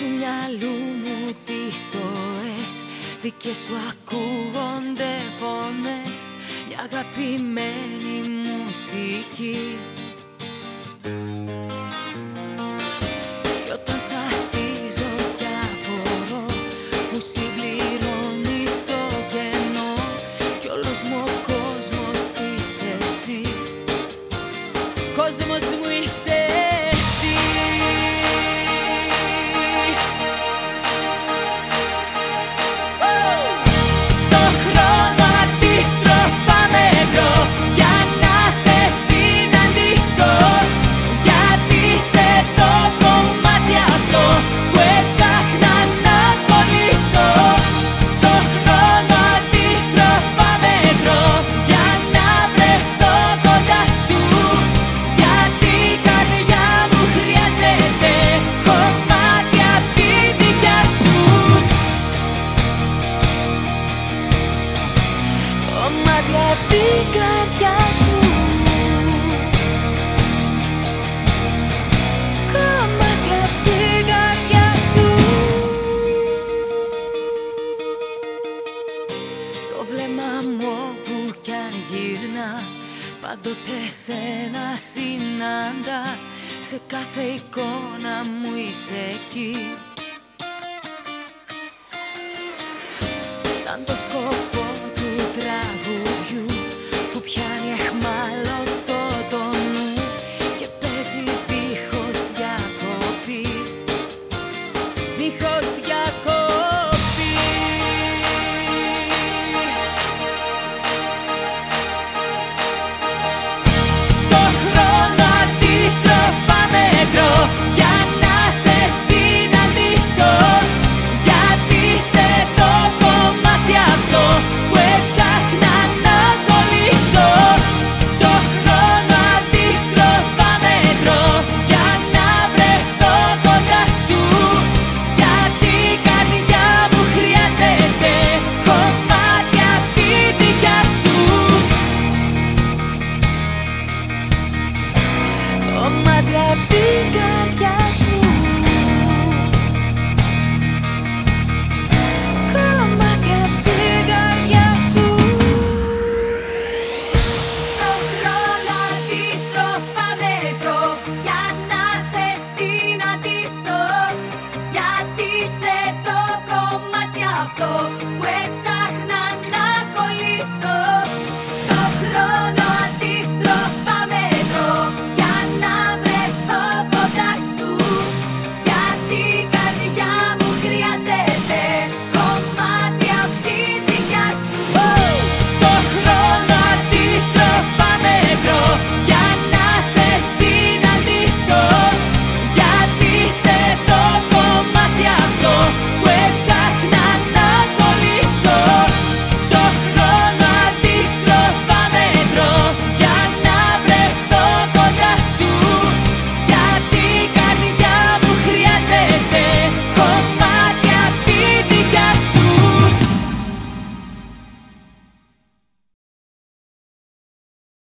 του μυαλού μου τις στοές. Δικές σου ακούγονται φωνές. Μια αγαπημένη μουσική. Κι όταν σαστίζω κι απορώ Μου συμπληρώνεις το κενό. Κι όλος μου ο κόσμος είσαι εσύ. Κόσμος Κομμάτια απ' την καρδιά σου. Κομμάτια απ' την καρδιά σου. Το βλέμμα μου όπου κι αν γύρνα Πάντοτε σένα συνάντα Σε κάθε εικόνα μου είσαι εκεί. Σαν το σκοπό Δίχως διακοπή Κομμάτια απ'